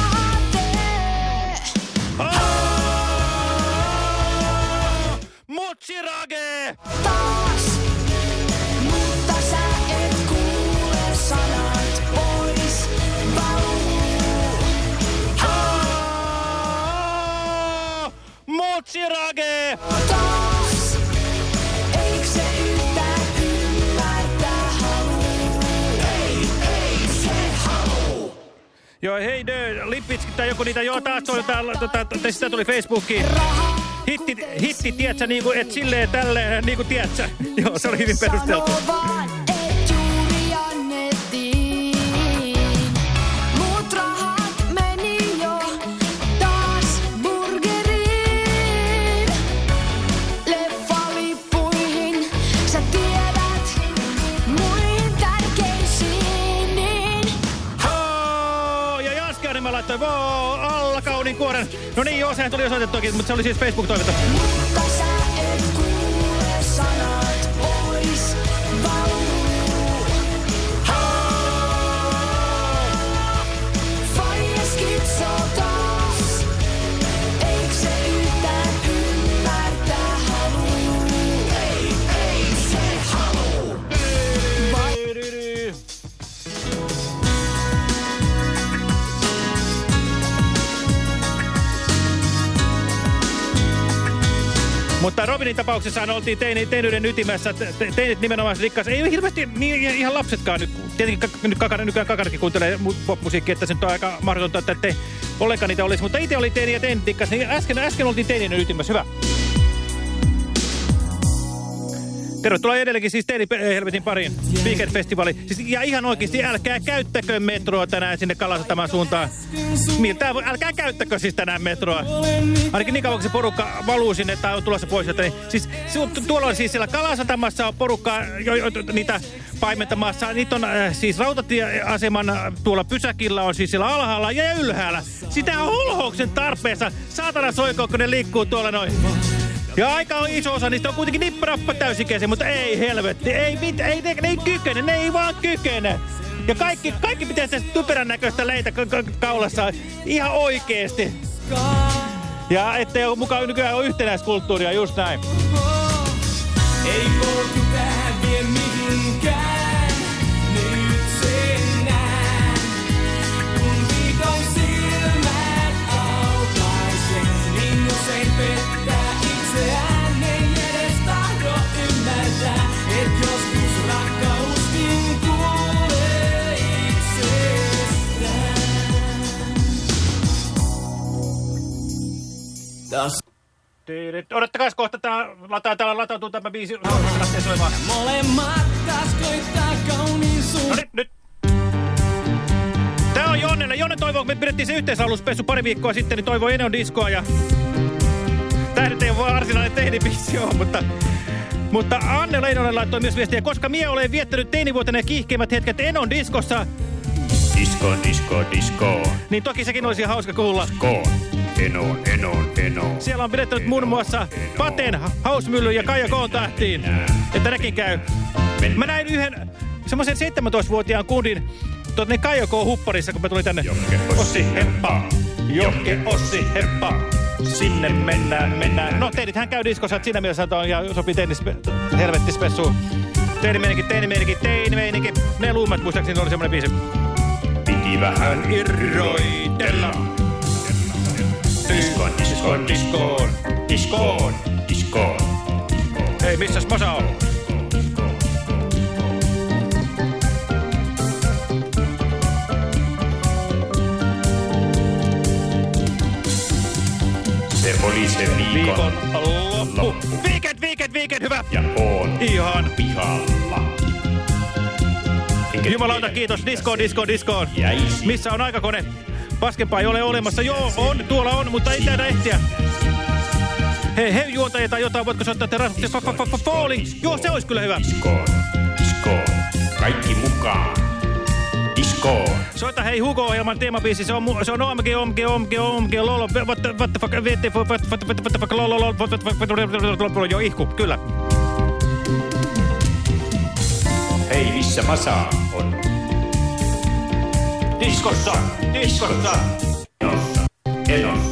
Rage! Taas, mutta sä et kuule sanat pois valuu. Mutsi Rage! Taas, eikö se yhtään ymmärtää haluu? Ei, ei se haluu. Joo, hei Dö, Lippitski tai joku niitä, joo taas täällä, tota, tota, sitä tuli Facebookiin. Hitti, hitti, tiedätkö, niin kuin, et silleen tälleen, niin kuin tiedätkö. Joo, se oli hyvin perusteltu. Kuoren. No niin, joo, sehän tuli osoitettuakin, mutta se oli siis Facebook-toiminta. Mutta Robinin tapauksessa oltiin teini, teinyyden ytimessä. Te- te- Teinit nimenomaan rikkas. Ei hirveästi niin, ihan lapsetkaan nyt. Tietenkin nyt kakana, nykyään kakanakin kuuntelee mu- popmusiikkia, että se nyt on aika mahdotonta, että te ollenkaan niitä olisi. Mutta itse oli teini ja teinit rikkas. Niin äsken, äsken oltiin teinien ytimessä. Hyvä. Tervetuloa edelleenkin siis Teini Helvetin pariin. Weekend-festivaali. Siis, ja ihan oikeasti, älkää käyttäkö metroa tänään sinne Kalasataman suuntaan. Miltä? Älkää käyttäkö siis tänään metroa. Ainakin niin kauan, kun se porukka valuu sinne tai on tulossa pois. Että niin, siis, tuolla on siis siellä Kalasatamassa on porukkaa, jo, jo, niitä paimentamassa. Niitä on äh, siis rautatieaseman äh, tuolla pysäkillä on siis siellä alhaalla ja ylhäällä. Sitä on holhouksen tarpeessa. Saatana soikoon, kun ne liikkuu tuolla noin. Ja aika on iso osa, niistä on kuitenkin nipparappa täysikäisiä, mutta ei helvetti, ei, mit, ei ne, ne ei kykene, ne ei vaan kykene. Ja kaikki, kaikki pitää sitä typerän näköistä leitä ka ka kaulassa ihan oikeesti. Ja ettei ole mukaan nykyään ole yhtenäiskulttuuria, just näin. Ei polku tähän vie mihinkään, Taas. Odottakaa kohta, tää lataa, täällä latautuu tämä biisi. Lähtee soimaan. molemmat taas koittaa kauniin suun. No nyt, nyt. Tää on Jonnelle. Jonne toivoo, kun me pidettiin se yhteisaluspessu pari viikkoa sitten, niin toivoi Enon diskoa ja... Tää nyt ei ole varsinainen teinibiisi joo, mutta... Mutta Anne Leinonen laittoi myös viestiä, koska mie olen viettänyt teinivuotena kiihkeimmät hetket Enon diskossa, Disko, disko, disko. niin toki sekin olisi hauska kuulla. Ko. Eno, eno, eno. Siellä on pidetty muun muassa Paten, Hausmylly ja Kaija Koon tähtiin, että nekin käy. Mä näin yhden, semmoisen 17-vuotiaan kundin tuonne Kaijoko hupparissa, kun mä tulin tänne. Jokke Ossi, heppa. Jokke Ossi, heppa. Sinne mennään, mennään. No hän käy diskossa, että siinä mielessä on ja sopii tennis, helvettispessuun. Teinimeininki, teinimeininki, teinimeininki. Ne luumat muistaakseni oli semmoinen biisi. Vähän irroitella. Diskoon, diskoon, diskoon, diskoon, diskoon. Hei, missäs Masa on? Se oli se viikon, Viikon loppu. Weekend, weekend, weekend, hyvä. Ja on Ihan. pihalla. Jumalauta, kiitos. Diskoon, diskoon, diskoon. Missä on aikakone? Paskempaa ei ole olemassa. Joo, on, tuolla on, mutta ei taida ehtiä. Hei, hei juontajia tai jotain, voitko soittaa te fa fa fa fa falling? Joo, se olisi kyllä hyvä. Diskoon, diskoon. Kaikki mukaan. Diskoon. Soita hei Hugo-ohjelman teemabiisi, se on, se on OMG, OMG, OMG, OMG, lolo, what the, what the fuck, what the fuck, what the fuck, what the fuck, lolo, lolo, what the fuck, what the fuck, jo ihku, kyllä. Hei, missä Masa on? Diskossa, diskossa. Enossa, enossa.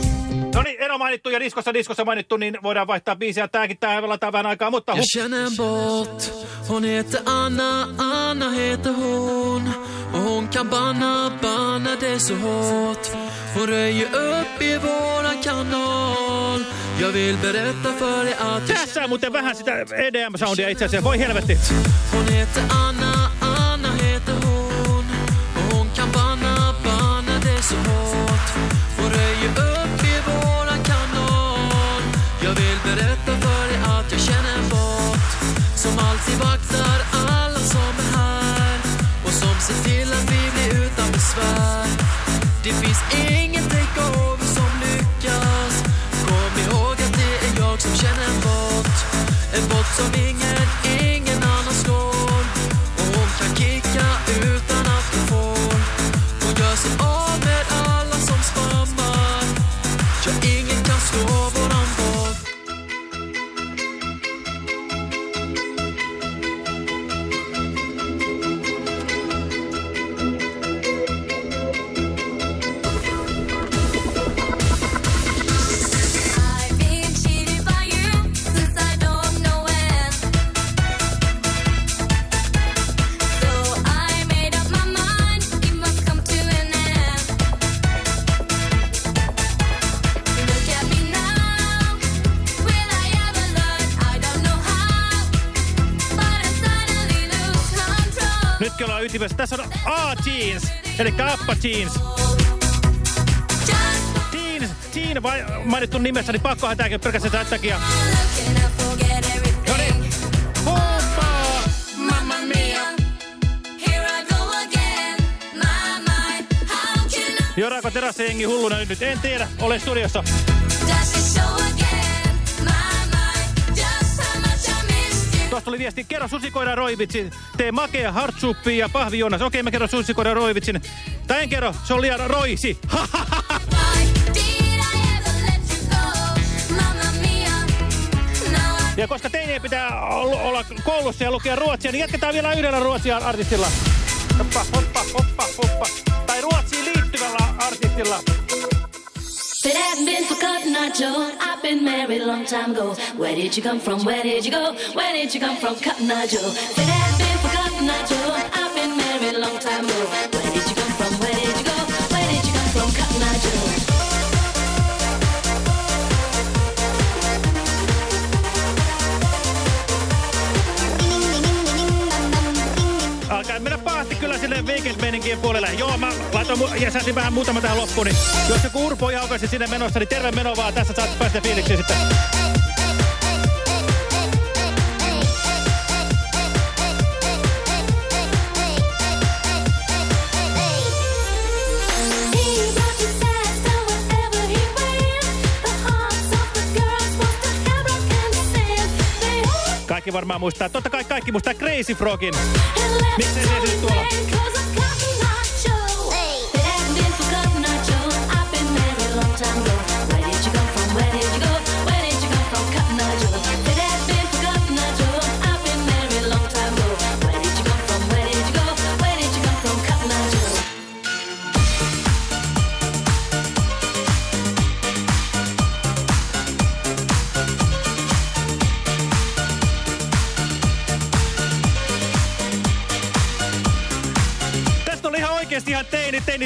No niin, Eno mainittu ja diskossa, diskossa mainittu, niin voidaan vaihtaa biisiä. Tääkin tää velataan vähän aikaa, mutta... Jag känner bort Hon heter Anna, Anna heter hon Och hon kan banna, banna det så hårt Hon röjer upp i våran kanal Jag vill berätta för dig att jag Tässä muuten vähän sitä EDM-soundia itse asiassa, voi helvetti. Hon heter Anna Jeans. Jeans, Jean vai mainittu nimessä, niin pakkohan tääkin pelkästään tämän takia. No niin. Humpaa! Mamma mia? Joraako hulluna nyt? En tiedä. Ole studiossa. Tuosta tuli viesti, kerro susikoira roivitsin. Tee makea hartsuppi ja pahvi Joonas. Okei, mä kerron susikoira roivitsin. Tai en kerro, se on liian roisi. Ja koska teidän pitää ol- olla koulussa ja lukea ruotsia, niin jatketaan vielä yhdellä ruotsia artistilla. Hoppa, hoppa, hoppa, hoppa. Tai ruotsiin liittyvällä artistilla. It hadn't been for Cotton Eye Joe, I've been married a long time ago. Where did you come from? Where did you go? Where did you come from, Cotton Eye Joe? It hadn't been for Eye Joe, I've been married a long time ago. Sille weekend-meninkien puolelle. Joo, mä laitoin mu- jäsäsin vähän muutama tähän loppuun, niin jos joku Urpo jaukaisi sinne menossa, niin terve meno vaan. Tässä saat päästä fiiliksiin sitten. Varmaan muistaa. Totta kai kaikki muistaa Crazy Frogin. Miksei se tuolla?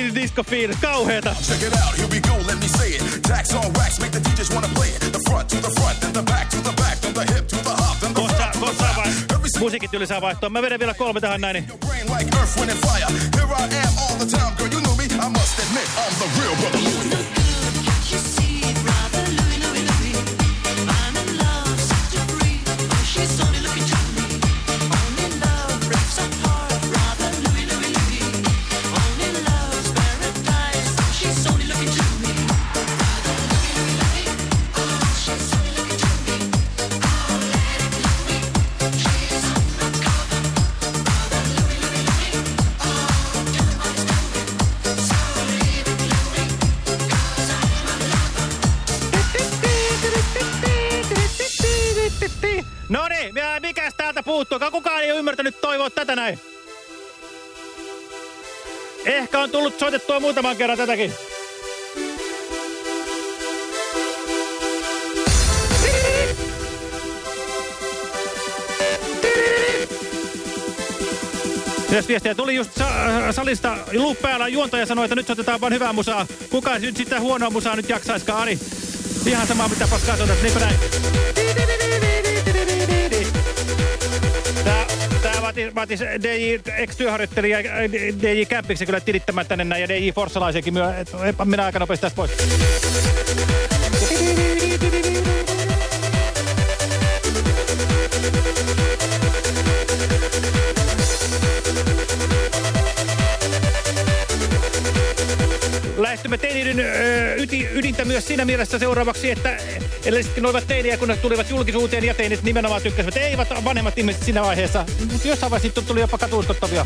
Teini, teini disco-fiilis. Kauheeta. Check it out, here we go, let me say it. Tax on wax, make the DJs wanna play it. The front to the front, then the back to the back, then the hip to the hop, then the Kohta, kohta saa vai... Musiikit yli saa vaihtoa. Mä vedän vielä kolme tähän näin. niin- like earth, wind and fire. Here I am all the time, girl, you knew me. I must admit, I'm the real brother Louie. Muutaman kerran tätäkin. Jos viestiä tuli just sa salista loop päällä, juontaja sanoi, että nyt soitetaan vaan hyvää musaa. Kuka nyt sitä huonoa musaa nyt jaksaiskaan, Ari? Ihan sama mitä paskaa soitat, niinpä näin. Tää, tää vaati, vaatis DJ, ex-työharjoittelija DJ Käppiksen kyllä tilittämään tänne näin ja DJ Forssalaisenkin myö. minä aika nopeasti tästä pois. Lähestymme teiniiden ö, yti, ydintä myös siinä mielessä seuraavaksi, että ellei olivat teiniä, kun ne tulivat julkisuuteen ja teinit nimenomaan tykkäsivät. Eivät vanhemmat ihmiset siinä vaiheessa, mutta jossain vaiheessa tuli jopa katuuskottavia.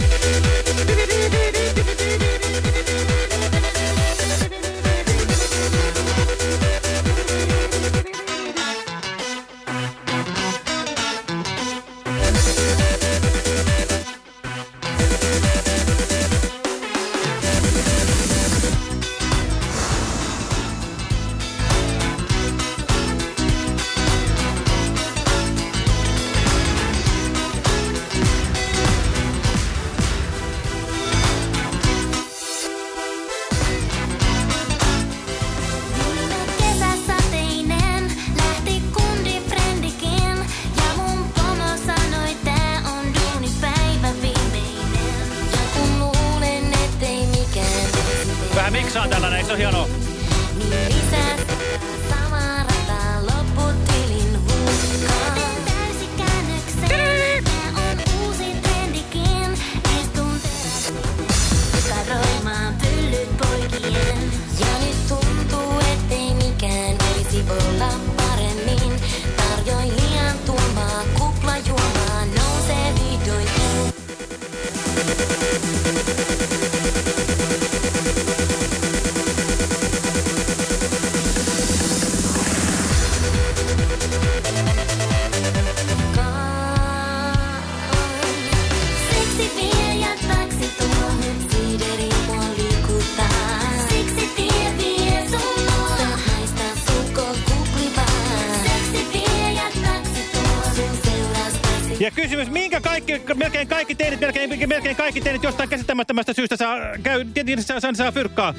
Melkein kaikki teinit, melkein, melkein kaikki teinit jostain käsittämättömästä syystä saa, käy, saa, saa, saa fyrkkaa.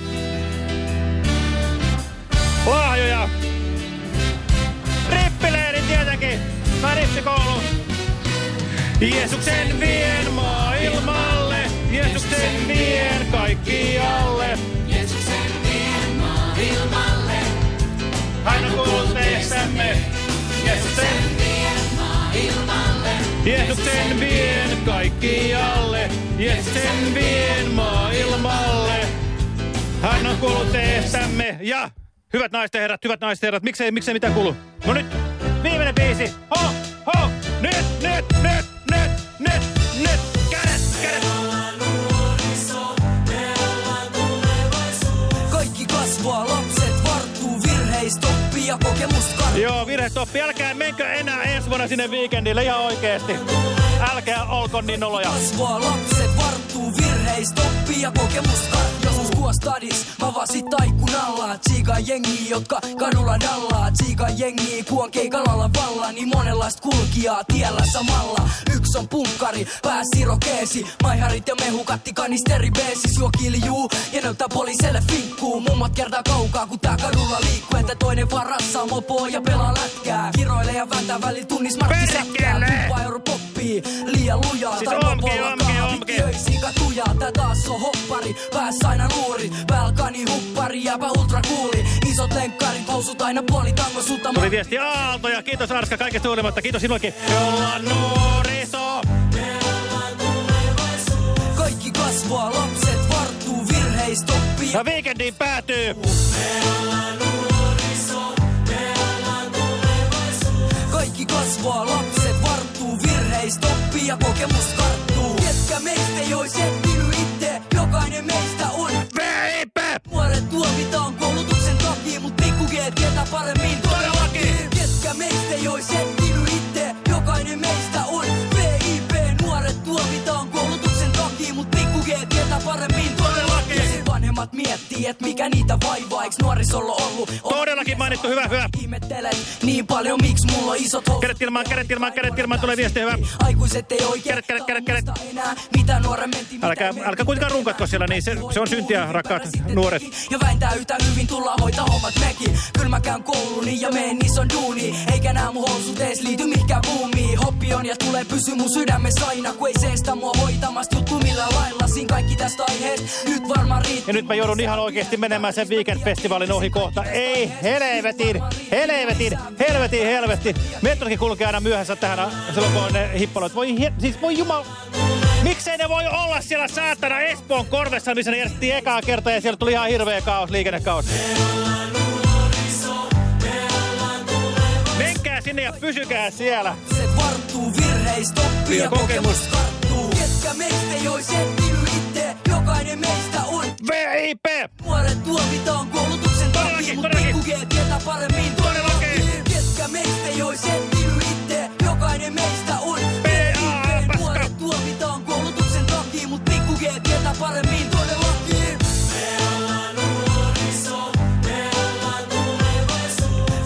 Lahjoja. Rippileiri tietenkin. Tai rippikoulu. Jeesuksen vien maailmalle, Jeesuksen vien Jeesuksen vien kaikkialle, Jeesuksen vien maailmalle. Hän on kuullut teestämme ja hyvät naiset ja herrat, hyvät naiset ja herrat, miksei, miksei mitään kuulu. No nyt, viimeinen biisi. Ho, ho, nyt, nyt, nyt, Joo, virhetoppi. Älkää menkö enää ensi vuonna sinne viikendille ihan oikeesti. Älkää olko niin oloja. Kasvaa, lapset varttuu, oppii ja kokemusta Joskus kuva stadis, mä vaan sit taikun alla Tsiikaa jengi, jotka kadulla dallaa. Tsiikaa jengi, kuon keikalalla valla. Niin monenlaista kulkijaa tiellä samalla. Yksi on punkkari, pää sirokeesi Maiharit ja mehukatti kanisteri beesis Juo kiljuu ja näyttää poliiselle finkkuu Mummot kertaa kaukaa, kun tää kadulla liikkuu. Että toinen vaan rassaa mopoa ja pelaa lätkää. Kiroilee ja vääntää välillä tunnis markkisäkkää Tuppa euro poppii, liian lujaa. Siis Tai omki, omki, omki. Katujaa, tää taas on hoppari. Päässä aina luurit, välkani huppari Jääpä ultra kuuli, isot lenkkarit Housut aina puoli tango sutta Tuli viesti Aalto ja kiitos Arska kaikesta huolimatta. Kiitos sinullekin. Me ollaan nuoriso. Kaikki kasvaa, lapset varttuu virheistä oppii Ja weekendiin päätyy. Kaikki kasvaa, lapset varttuu virheistä oppii ja kokemus karttuu Ketkä meistä ei ois etsinyt itse, jokainen meistä on Nuoret tuomitaan koulutuksen takia, mut pikku G tietää paremmin vanhemmat miettii, et mikä niitä vaivaa, eiks nuorisolla ollut Todellakin mainittu, hyvä, hyvä. Ihmettelet niin paljon, miksi mulla on isot housut Kädet ilmaan, kädet ilmaan, kädet ilmaan, tulee viesti, hyvä. Aikuiset ei oikein Kädet, kädet, kädet, kädet. enää, mitä nuoren menti, Älkää, älkää kuitenkaan runkatko siellä, niin se, se on syntiä, rakkaat nuoret. Ja väintää yhtä hyvin tulla hoita hommat mekin Kyllä mä käyn kouluni ja meen ison duuni Eikä nää mun housut ees liity mihinkään boomiin Hoppi on ja tulee pysy mun sydämessä aina Kun ei se estä mua hoitamasta juttu millä lailla Siinä kaikki tästä aiheesta nyt varmaan riittää Ja nyt mä joudun ihan oikeasti menemään sen weekend-festivaalin ohi kohta. Ei, helvetin, helvetin, helvetin, helvetin. Metrokin kulkee aina myöhässä tähän silloin, kun on ne hippaloit. Voi, siis voi jumal... Miksei ne voi olla siellä saatana Espoon korvessa, missä ne järjestettiin ekaa kertaa ja siellä tuli ihan hirveä kaos, liikennekaos. Menkää sinne ja pysykää siellä. Se varttuu virheistä ja kokemus. karttuu Ketkä meistä ei jokainen meistä on VIP! Nuoret tuomitaan koulutuksen takia, mut pikku G tietää paremmin todellakin. Ketkä meistä ei ois etsinyt itse, jokainen meistä on VIP Nuoret tuomitaan koulutuksen takia, mut pikku G tietää paremmin todellakin.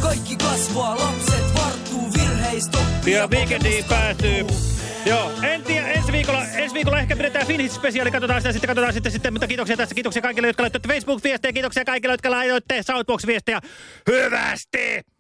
Kaikki kasvaa, lapset varttuu virheistä oppii Ja weekendiin päätyy. Joo, en tiedä, ensi viikolla, ensi viikolla ehkä pidetään Finnish spesiaali, katsotaan sitä sitten, katsotaan sitten, sitten, mutta kiitoksia tästä, kiitoksia kaikille, jotka laitoitte Facebook-viestejä, kiitoksia kaikille, jotka laitoitte Southbox-viestejä. Hyvästi!